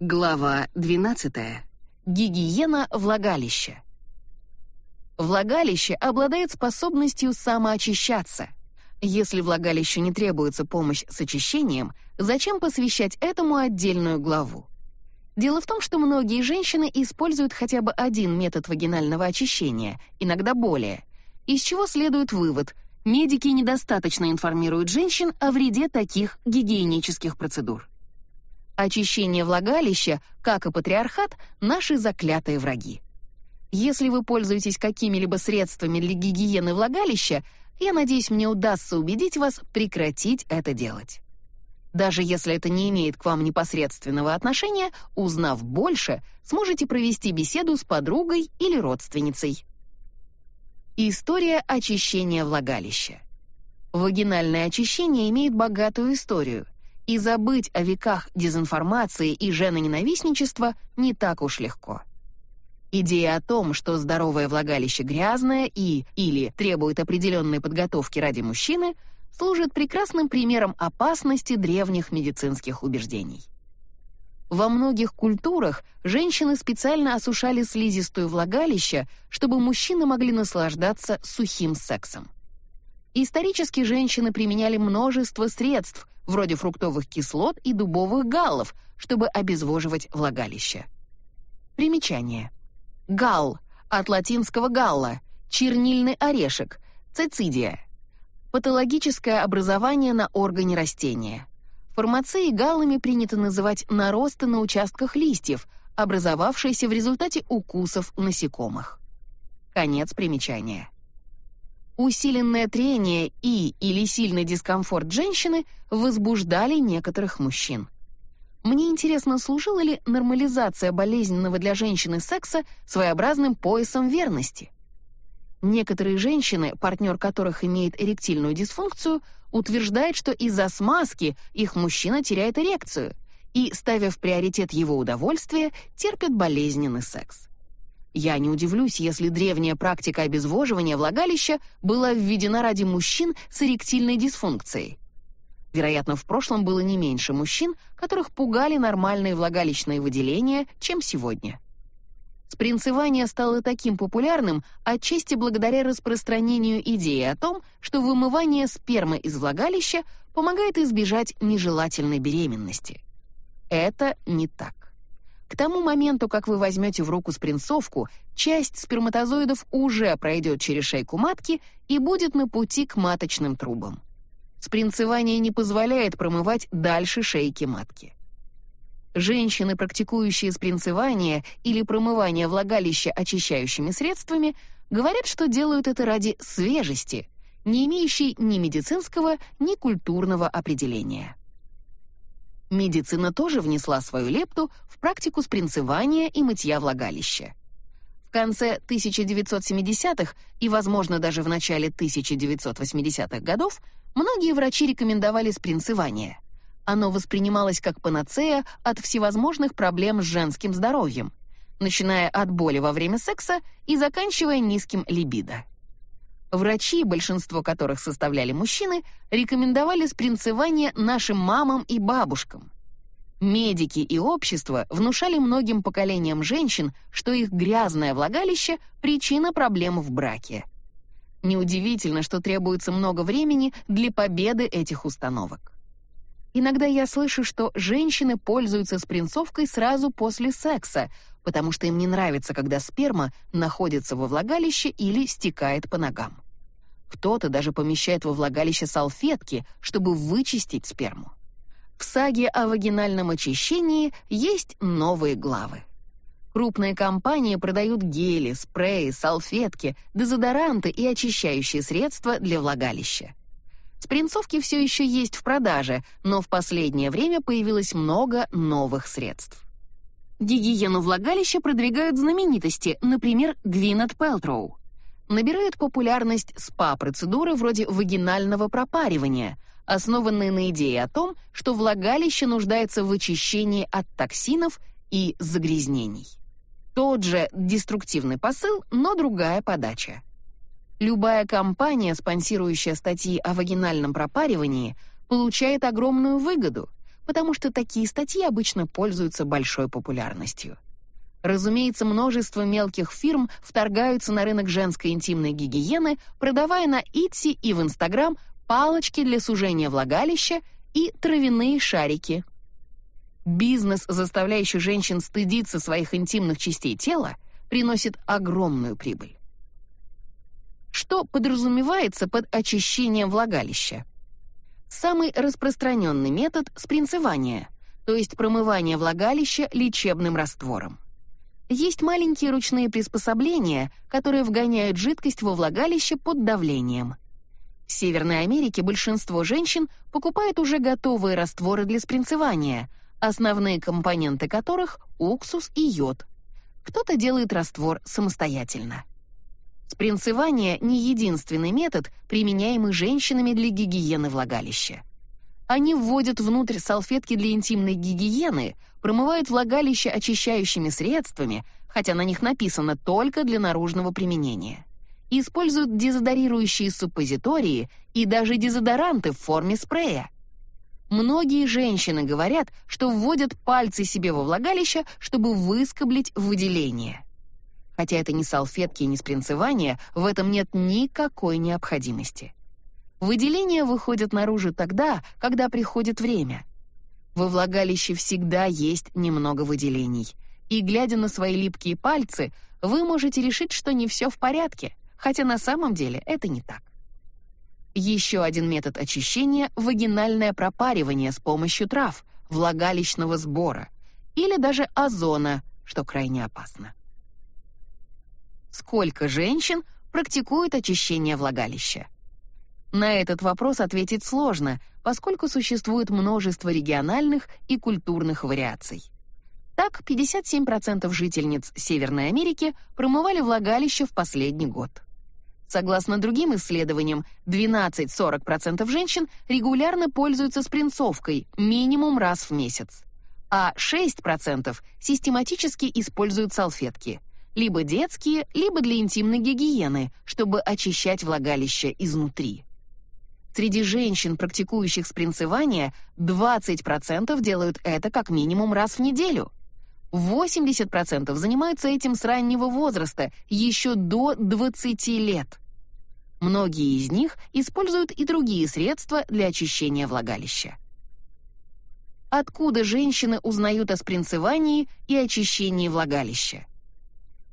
Глава 12. Гигиена влагалища. Влагалище обладает способностью самоочищаться. Если влагалищу не требуется помощь с очищением, зачем посвящать этому отдельную главу? Дело в том, что многие женщины используют хотя бы один метод вагинального очищения, иногда более, из чего следует вывод – медики недостаточно информируют женщин о вреде таких гигиенических процедур. Очищение влагалища, как и патриархат, наши заклятые враги. Если вы пользуетесь какими-либо средствами для гигиены влагалища, я надеюсь, мне удастся убедить вас прекратить это делать. Даже если это не имеет к вам непосредственного отношения, узнав больше, сможете провести беседу с подругой или родственницей. История очищения влагалища. Вагинальное очищение имеет богатую историю, и забыть о веках дезинформации и женоненавистничества не так уж легко. Идея о том, что здоровое влагалище грязное и или требует определенной подготовки ради мужчины, служит прекрасным примером опасности древних медицинских убеждений. Во многих культурах женщины специально осушали слизистую влагалища, чтобы мужчины могли наслаждаться сухим сексом. Исторически женщины применяли множество средств, вроде фруктовых кислот и дубовых галлов, чтобы обезвоживать влагалище. Примечание. Галл от латинского галла чернильный орешек, цицидия. Патологическое образование на органе растения. В фармации галлами принято называть наросты на участках листьев, образовавшиеся в результате укусов насекомых. Конец примечания. Усиленное трение и или сильный дискомфорт женщины возбуждали некоторых мужчин. Мне интересно, служила ли нормализация болезненного для женщины секса своеобразным поясом верности? Некоторые женщины, партнер которых имеет эректильную дисфункцию, утверждают, что из-за смазки их мужчина теряет эрекцию и, ставя в приоритет его удовольствие, терпят болезненный секс. Я не удивлюсь, если древняя практика обезвоживания влагалища была введена ради мужчин с эректильной дисфункцией. Вероятно, в прошлом было не меньше мужчин, которых пугали нормальные влагалищные выделения, чем сегодня. Спринцевание стало таким популярным отчасти благодаря распространению идеи о том, что вымывание спермы из влагалища помогает избежать нежелательной беременности. Это не так. К тому моменту, как вы возьмете в руку спринцовку, часть сперматозоидов уже пройдет через шейку матки и будет на пути к маточным трубам. Спринцевание не позволяет промывать дальше шейки матки. Женщины, практикующие спринцевание или промывание влагалища очищающими средствами, говорят, что делают это ради свежести, не имеющей ни медицинского, ни культурного определения. Медицина тоже внесла свою лепту в практику спринцевания и мытья влагалища. В конце 1970-х и, возможно, даже в начале 1980-х годов многие врачи рекомендовали спринцевание. Оно воспринималось как панацея от всевозможных проблем с женским здоровьем, начиная от боли во время секса и заканчивая низким либидо. Врачи, большинство которых составляли мужчины, рекомендовали спринцевание нашим мамам и бабушкам. Медики и общество внушали многим поколениям женщин, что их грязное влагалище — причина проблем в браке. Неудивительно, что требуется много времени для победы этих установок. Иногда я слышу, что женщины пользуются спринцовкой сразу после секса, потому что им не нравится, когда сперма находится во влагалище или стекает по ногам. Кто-то даже помещает во влагалище салфетки, чтобы вычистить сперму. В саге о вагинальном очищении есть новые главы. Крупные компании продают гели, спреи, салфетки, дезодоранты и очищающие средства для влагалища. Спринцовки все еще есть в продаже, но в последнее время появилось много новых средств. Гигиену влагалища продвигают знаменитости, например, Гвинет Пелтроу набирают популярность СПА-процедуры вроде вагинального пропаривания, основанные на идее о том, что влагалище нуждается в очищении от токсинов и загрязнений. Тот же деструктивный посыл, но другая подача. Любая компания, спонсирующая статьи о вагинальном пропаривании, получает огромную выгоду, потому что такие статьи обычно пользуются большой популярностью. Разумеется, множество мелких фирм вторгаются на рынок женской интимной гигиены, продавая на Etsy и в Instagram палочки для сужения влагалища и травяные шарики. Бизнес, заставляющий женщин стыдиться своих интимных частей тела, приносит огромную прибыль. Что подразумевается под очищением влагалища? Самый распространенный метод — спринцевание, то есть промывание влагалища лечебным раствором. Есть маленькие ручные приспособления, которые вгоняют жидкость во влагалище под давлением. В Северной Америке большинство женщин покупают уже готовые растворы для спринцевания, основные компоненты которых — уксус и йод. Кто-то делает раствор самостоятельно. Спринцевание не единственный метод, применяемый женщинами для гигиены влагалища. Они вводят внутрь салфетки для интимной гигиены, промывают влагалище очищающими средствами, хотя на них написано только для наружного применения. Используют дезодорирующие суппозитории и даже дезодоранты в форме спрея. Многие женщины говорят, что вводят пальцы себе во влагалище, чтобы выскоблить выделение. Хотя это не салфетки и не спринцевание, в этом нет никакой необходимости. Выделения выходят наружу тогда, когда приходит время. Во влагалище всегда есть немного выделений. И глядя на свои липкие пальцы, вы можете решить, что не все в порядке, хотя на самом деле это не так. Еще один метод очищения — вагинальное пропаривание с помощью трав, влагалищного сбора или даже озона, что крайне опасно. Сколько женщин практикуют очищение влагалища? На этот вопрос ответить сложно, поскольку существует множество региональных и культурных вариаций. Так, 57% жительниц Северной Америки промывали влагалище в последний год. Согласно другим исследованиям, 12-40% женщин регулярно пользуются спринцовкой минимум раз в месяц, а 6% систематически используют салфетки — либо детские, либо для интимной гигиены, чтобы очищать влагалище изнутри. Среди женщин, практикующих спринцевание, 20% делают это как минимум раз в неделю. 80% занимаются этим с раннего возраста, еще до 20 лет. Многие из них используют и другие средства для очищения влагалища. Откуда женщины узнают о спринцевании и очищении влагалища?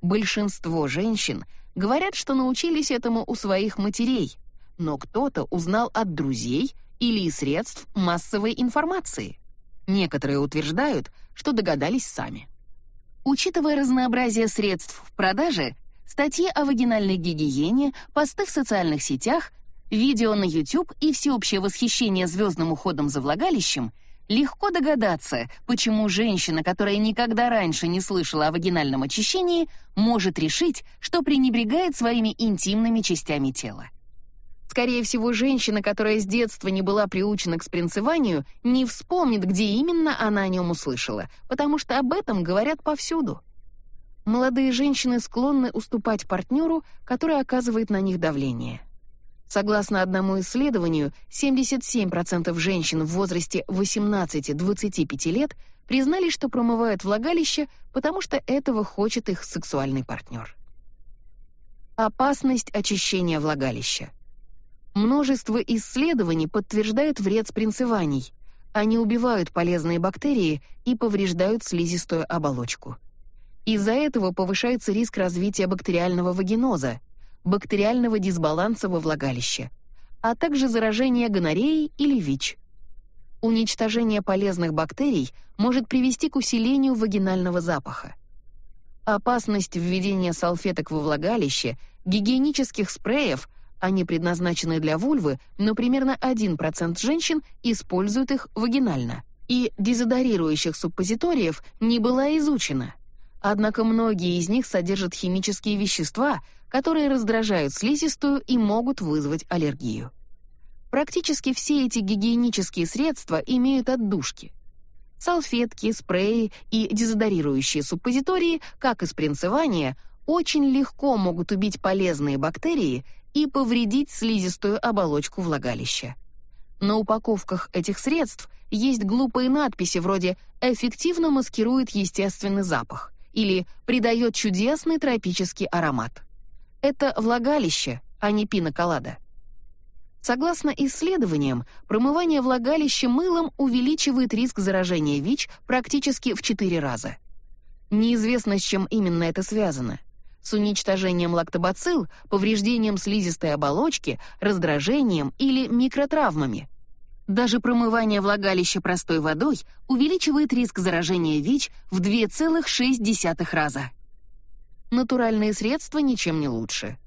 Большинство женщин говорят, что научились этому у своих матерей, но кто-то узнал от друзей или из средств массовой информации. Некоторые утверждают, что догадались сами. Учитывая разнообразие средств в продаже, статьи о вагинальной гигиене, посты в социальных сетях, видео на YouTube и всеобщее восхищение звездным уходом за влагалищем, Легко догадаться, почему женщина, которая никогда раньше не слышала о вагинальном очищении, может решить, что пренебрегает своими интимными частями тела. Скорее всего, женщина, которая с детства не была приучена к спринцеванию, не вспомнит, где именно она о нем услышала, потому что об этом говорят повсюду. Молодые женщины склонны уступать партнеру, который оказывает на них давление. Согласно одному исследованию, 77% женщин в возрасте 18-25 лет признали, что промывают влагалище, потому что этого хочет их сексуальный партнер. Опасность очищения влагалища. Множество исследований подтверждают вред спринцеваний. Они убивают полезные бактерии и повреждают слизистую оболочку. Из-за этого повышается риск развития бактериального вагиноза, бактериального дисбаланса во влагалище, а также заражения гонореей или ВИЧ. Уничтожение полезных бактерий может привести к усилению вагинального запаха. Опасность введения салфеток во влагалище, гигиенических спреев, они предназначены для вульвы, но примерно 1% женщин используют их вагинально, и дезодорирующих суппозиториев не была изучена. Однако многие из них содержат химические вещества, которые раздражают слизистую и могут вызвать аллергию. Практически все эти гигиенические средства имеют отдушки. Салфетки, спреи и дезодорирующие суппозитории, как и спринцевание, очень легко могут убить полезные бактерии и повредить слизистую оболочку влагалища. На упаковках этих средств есть глупые надписи вроде «эффективно маскирует естественный запах» или «придает чудесный тропический аромат». Это влагалище, а не пиноколада. Согласно исследованиям, промывание влагалища мылом увеличивает риск заражения ВИЧ практически в 4 раза. Неизвестно, с чем именно это связано. С уничтожением лактобацилл, повреждением слизистой оболочки, раздражением или микротравмами. Даже промывание влагалища простой водой увеличивает риск заражения ВИЧ в 2,6 раза. Натуральные средства ничем не лучше.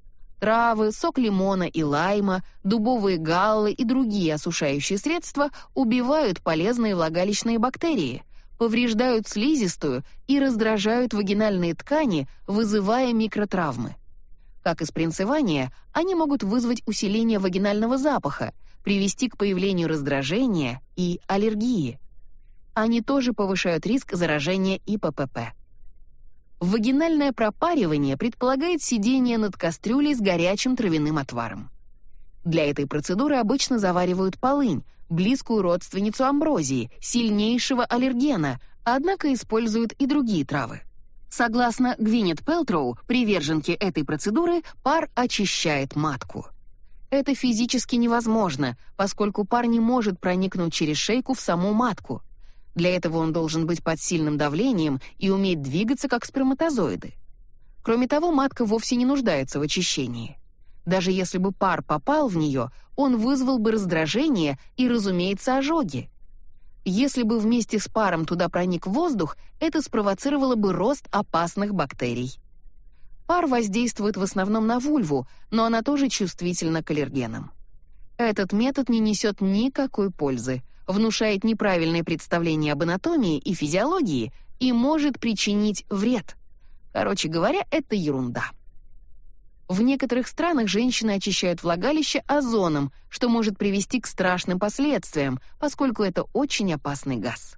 Травы, сок лимона и лайма, дубовые галлы и другие осушающие средства убивают полезные влагалищные бактерии, повреждают слизистую и раздражают вагинальные ткани, вызывая микротравмы. Как и спринцевание, они могут вызвать усиление вагинального запаха, привести к появлению раздражения и аллергии. Они тоже повышают риск заражения ИППП. Вагинальное пропаривание предполагает сидение над кастрюлей с горячим травяным отваром. Для этой процедуры обычно заваривают полынь, близкую родственницу амброзии, сильнейшего аллергена, однако используют и другие травы. Согласно Гвинет Пелтроу, приверженке этой процедуры, пар очищает матку. Это физически невозможно, поскольку пар не может проникнуть через шейку в саму матку — для этого он должен быть под сильным давлением и уметь двигаться как сперматозоиды. Кроме того, матка вовсе не нуждается в очищении. Даже если бы пар попал в нее, он вызвал бы раздражение и, разумеется, ожоги. Если бы вместе с паром туда проник воздух, это спровоцировало бы рост опасных бактерий. Пар воздействует в основном на вульву, но она тоже чувствительна к аллергенам. Этот метод не несет никакой пользы — внушает неправильное представление об анатомии и физиологии и может причинить вред. Короче говоря, это ерунда. В некоторых странах женщины очищают влагалище озоном, что может привести к страшным последствиям, поскольку это очень опасный газ.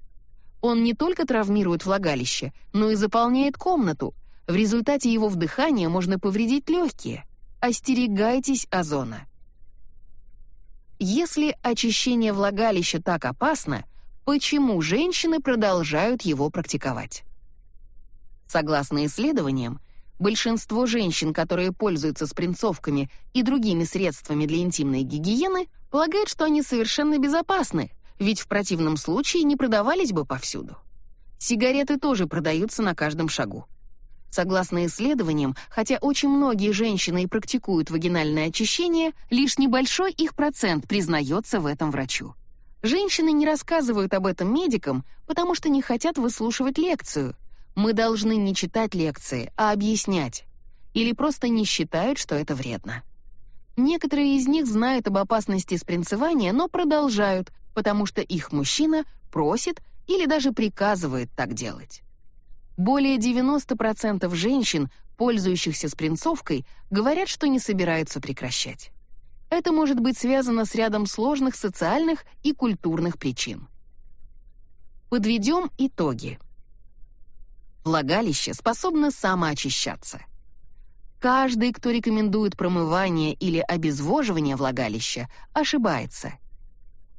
Он не только травмирует влагалище, но и заполняет комнату. В результате его вдыхания можно повредить легкие. Остерегайтесь озона. Если очищение влагалища так опасно, почему женщины продолжают его практиковать? Согласно исследованиям, большинство женщин, которые пользуются спринцовками и другими средствами для интимной гигиены, полагают, что они совершенно безопасны, ведь в противном случае не продавались бы повсюду. Сигареты тоже продаются на каждом шагу. Согласно исследованиям, хотя очень многие женщины и практикуют вагинальное очищение, лишь небольшой их процент признается в этом врачу. Женщины не рассказывают об этом медикам, потому что не хотят выслушивать лекцию. Мы должны не читать лекции, а объяснять. Или просто не считают, что это вредно. Некоторые из них знают об опасности спринцевания, но продолжают, потому что их мужчина просит или даже приказывает так делать. Более 90% женщин, пользующихся спринцовкой, говорят, что не собираются прекращать. Это может быть связано с рядом сложных социальных и культурных причин. Подведем итоги. Влагалище способно самоочищаться. Каждый, кто рекомендует промывание или обезвоживание влагалища, ошибается —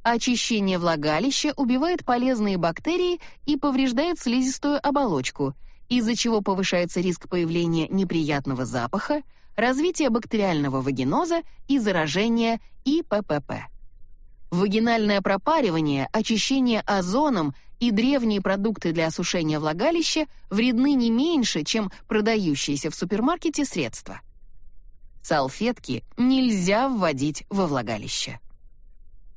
Очищение влагалища убивает полезные бактерии и повреждает слизистую оболочку, из-за чего повышается риск появления неприятного запаха, развития бактериального вагиноза и заражения ИППП. Вагинальное пропаривание, очищение озоном и древние продукты для осушения влагалища вредны не меньше, чем продающиеся в супермаркете средства. Салфетки нельзя вводить во влагалище.